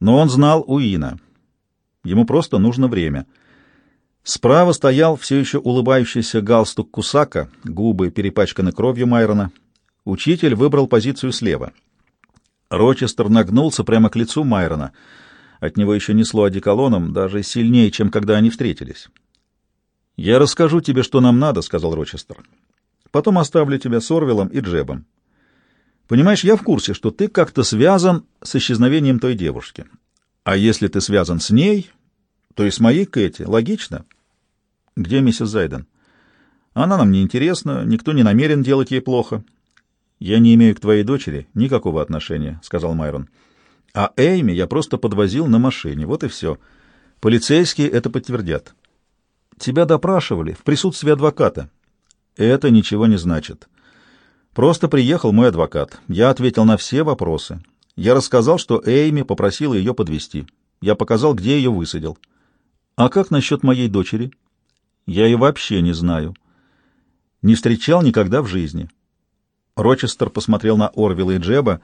Но он знал Уина. Ему просто нужно время. Справа стоял все еще улыбающийся галстук Кусака, губы перепачканы кровью Майрона. Учитель выбрал позицию слева. Рочестер нагнулся прямо к лицу Майрона. От него еще несло одеколоном, даже сильнее, чем когда они встретились. «Я расскажу тебе, что нам надо», — сказал Рочестер. «Потом оставлю тебя с Орвелом и Джебом. Понимаешь, я в курсе, что ты как-то связан с исчезновением той девушки. А если ты связан с ней, то и с моей Кэти. Логично?» «Где миссис Зайден?» «Она нам не интересна, никто не намерен делать ей плохо». «Я не имею к твоей дочери никакого отношения», — сказал Майрон. «А Эйми я просто подвозил на машине, вот и все. Полицейские это подтвердят». Тебя допрашивали в присутствии адвоката. Это ничего не значит. Просто приехал мой адвокат. Я ответил на все вопросы. Я рассказал, что Эйми попросила ее подвести. Я показал, где ее высадил. А как насчет моей дочери? Я ее вообще не знаю. Не встречал никогда в жизни. Рочестер посмотрел на Орвилла и Джеба.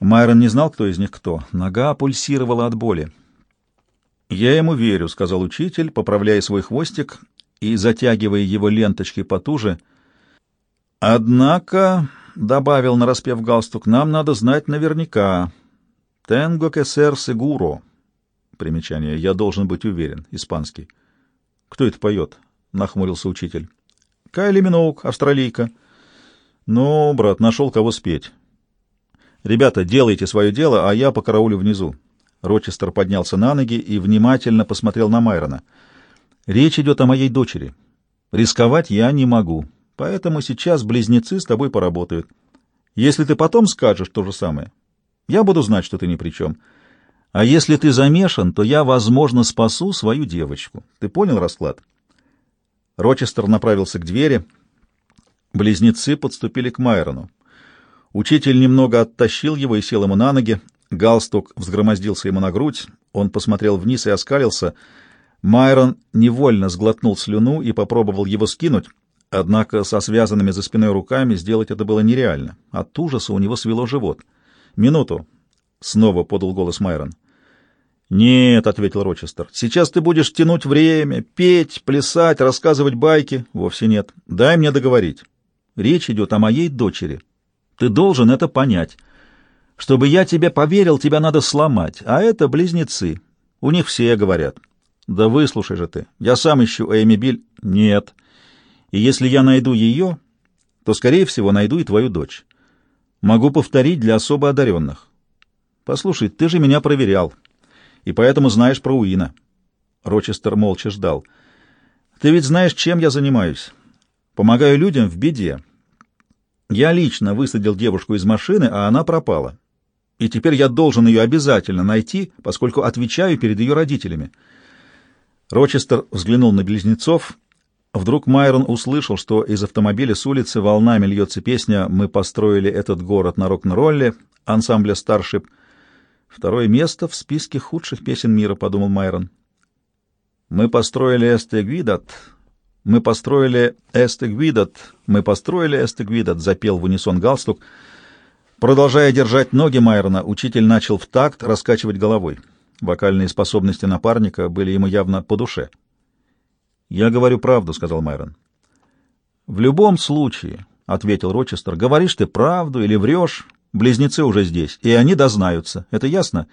Майрон не знал, кто из них кто. Нога пульсировала от боли. «Я ему верю», — сказал учитель, поправляя свой хвостик и затягивая его ленточкой потуже. «Однако», — добавил нараспев галстук, — «нам надо знать наверняка. Тенго кесер сегуро». Примечание. «Я должен быть уверен». Испанский. «Кто это поет?» — нахмурился учитель. «Кайли Миноук, австралийка». «Ну, брат, нашел кого спеть». «Ребята, делайте свое дело, а я по караулю внизу». Рочестер поднялся на ноги и внимательно посмотрел на Майрона. «Речь идет о моей дочери. Рисковать я не могу, поэтому сейчас близнецы с тобой поработают. Если ты потом скажешь то же самое, я буду знать, что ты ни при чем. А если ты замешан, то я, возможно, спасу свою девочку. Ты понял расклад?» Рочестер направился к двери. Близнецы подступили к Майрону. Учитель немного оттащил его и сел ему на ноги. Галстук взгромоздился ему на грудь, он посмотрел вниз и оскалился. Майрон невольно сглотнул слюну и попробовал его скинуть, однако со связанными за спиной руками сделать это было нереально. От ужаса у него свело живот. «Минуту!» — снова подал голос Майрон. «Нет», — ответил Рочестер, — «сейчас ты будешь тянуть время, петь, плясать, рассказывать байки». «Вовсе нет. Дай мне договорить. Речь идет о моей дочери. Ты должен это понять». Чтобы я тебе поверил, тебя надо сломать, а это близнецы. У них все говорят. Да выслушай же ты. Я сам ищу Эми Биль. Нет. И если я найду ее, то, скорее всего, найду и твою дочь. Могу повторить для особо одаренных. Послушай, ты же меня проверял, и поэтому знаешь про Уина. Рочестер молча ждал. Ты ведь знаешь, чем я занимаюсь. Помогаю людям в беде. Я лично высадил девушку из машины, а она пропала и теперь я должен ее обязательно найти, поскольку отвечаю перед ее родителями. Рочестер взглянул на близнецов. Вдруг Майрон услышал, что из автомобиля с улицы волнами льется песня «Мы построили этот город на рок-н-ролле» ансамбля «Старшип». Второе место в списке худших песен мира, подумал Майрон. «Мы построили Эсте Гвидат», «Мы построили Эсте Гвидат», «Мы построили Эсте Гвидат», запел в унисон галстук — Продолжая держать ноги Майрона, учитель начал в такт раскачивать головой. Вокальные способности напарника были ему явно по душе. «Я говорю правду», — сказал Майрон. «В любом случае», — ответил Рочестер, — «говоришь ты правду или врешь, близнецы уже здесь, и они дознаются. Это ясно?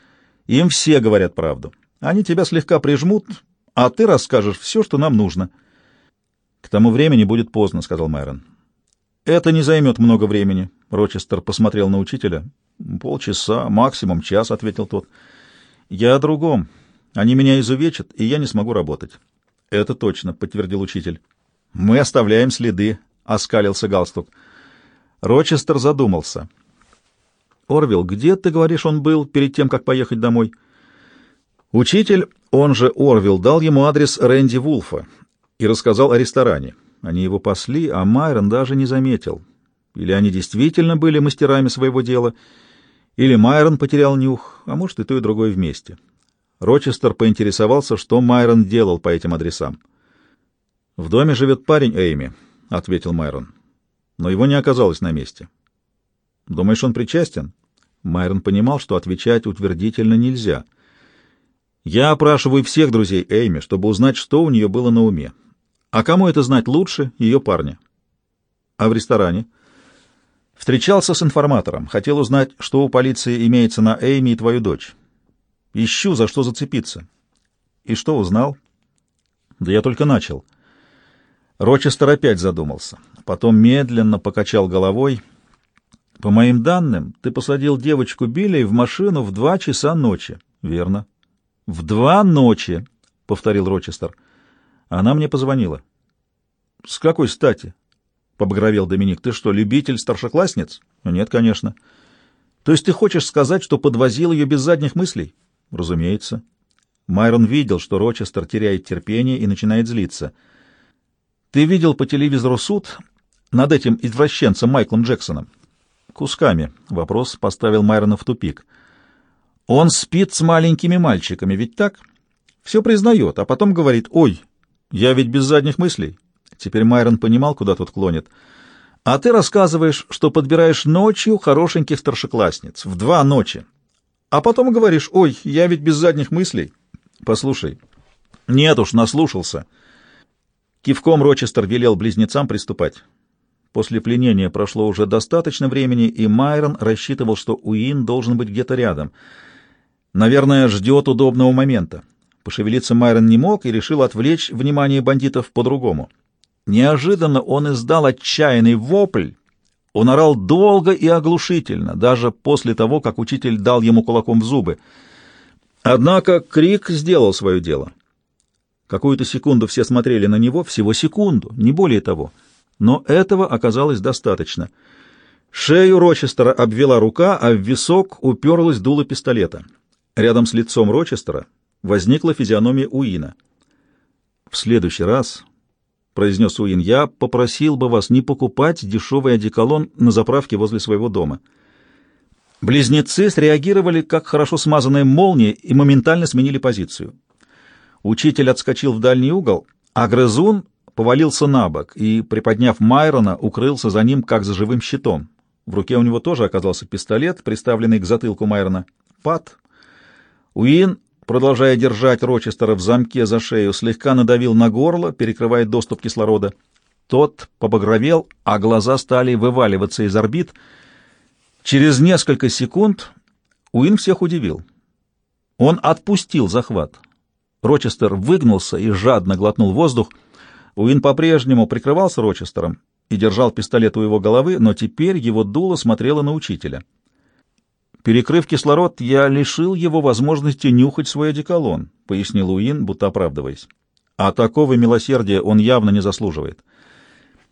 Им все говорят правду. Они тебя слегка прижмут, а ты расскажешь все, что нам нужно». «К тому времени будет поздно», — сказал Майрон. «Это не займет много времени», — Рочестер посмотрел на учителя. «Полчаса, максимум час», — ответил тот. «Я о другом. Они меня изувечат, и я не смогу работать». «Это точно», — подтвердил учитель. «Мы оставляем следы», — оскалился галстук. Рочестер задумался. «Орвилл, где, ты говоришь, он был перед тем, как поехать домой?» Учитель, он же Орвилл, дал ему адрес Рэнди Вулфа и рассказал о ресторане. Они его пасли, а Майрон даже не заметил. Или они действительно были мастерами своего дела, или Майрон потерял нюх, а может и то и другое вместе. Рочестер поинтересовался, что Майрон делал по этим адресам. «В доме живет парень Эйми», — ответил Майрон. «Но его не оказалось на месте». «Думаешь, он причастен?» Майрон понимал, что отвечать утвердительно нельзя. «Я опрашиваю всех друзей Эйми, чтобы узнать, что у нее было на уме. А кому это знать лучше ее парня?» «А в ресторане?» «Встречался с информатором. Хотел узнать, что у полиции имеется на Эйми и твою дочь. Ищу, за что зацепиться». «И что узнал?» «Да я только начал». Рочестер опять задумался. Потом медленно покачал головой. «По моим данным, ты посадил девочку Билли в машину в два часа ночи». «Верно». «В два ночи», — повторил Рочестер. Она мне позвонила. «С какой стати?» — побагровел Доминик. «Ты что, любитель старшеклассниц?» «Нет, конечно». «То есть ты хочешь сказать, что подвозил ее без задних мыслей?» «Разумеется». Майрон видел, что Рочестер теряет терпение и начинает злиться — ты видел по телевизору суд над этим извращенцем Майклом Джексоном? Кусками. Вопрос поставил Майрона в тупик. Он спит с маленькими мальчиками, ведь так? Все признает, а потом говорит, ой, я ведь без задних мыслей. Теперь Майрон понимал, куда тут клонит. А ты рассказываешь, что подбираешь ночью хорошеньких старшеклассниц, в два ночи. А потом говоришь, ой, я ведь без задних мыслей. Послушай. Нет уж, наслушался. Кивком Рочестер велел близнецам приступать. После пленения прошло уже достаточно времени, и Майрон рассчитывал, что Уин должен быть где-то рядом. Наверное, ждет удобного момента. Пошевелиться Майрон не мог и решил отвлечь внимание бандитов по-другому. Неожиданно он издал отчаянный вопль. Он орал долго и оглушительно, даже после того, как учитель дал ему кулаком в зубы. Однако крик сделал свое дело. Какую-то секунду все смотрели на него, всего секунду, не более того. Но этого оказалось достаточно. Шею Рочестера обвела рука, а в висок уперлась дуло пистолета. Рядом с лицом Рочестера возникла физиономия Уина. «В следующий раз», — произнес Уин, — «я попросил бы вас не покупать дешевый одеколон на заправке возле своего дома». Близнецы среагировали, как хорошо смазанная молния, и моментально сменили позицию. Учитель отскочил в дальний угол, а грызун повалился на бок и, приподняв Майрона, укрылся за ним, как за живым щитом. В руке у него тоже оказался пистолет, приставленный к затылку Майрона. Пат. Уин, продолжая держать Рочестера в замке за шею, слегка надавил на горло, перекрывая доступ кислорода. Тот побагровел, а глаза стали вываливаться из орбит. Через несколько секунд Уин всех удивил. Он отпустил захват. Рочестер выгнулся и жадно глотнул воздух. Уин по-прежнему прикрывался Рочестером и держал пистолет у его головы, но теперь его дуло смотрело на учителя. «Перекрыв кислород, я лишил его возможности нюхать свой одеколон», — пояснил Уин, будто оправдываясь. «А такого милосердия он явно не заслуживает».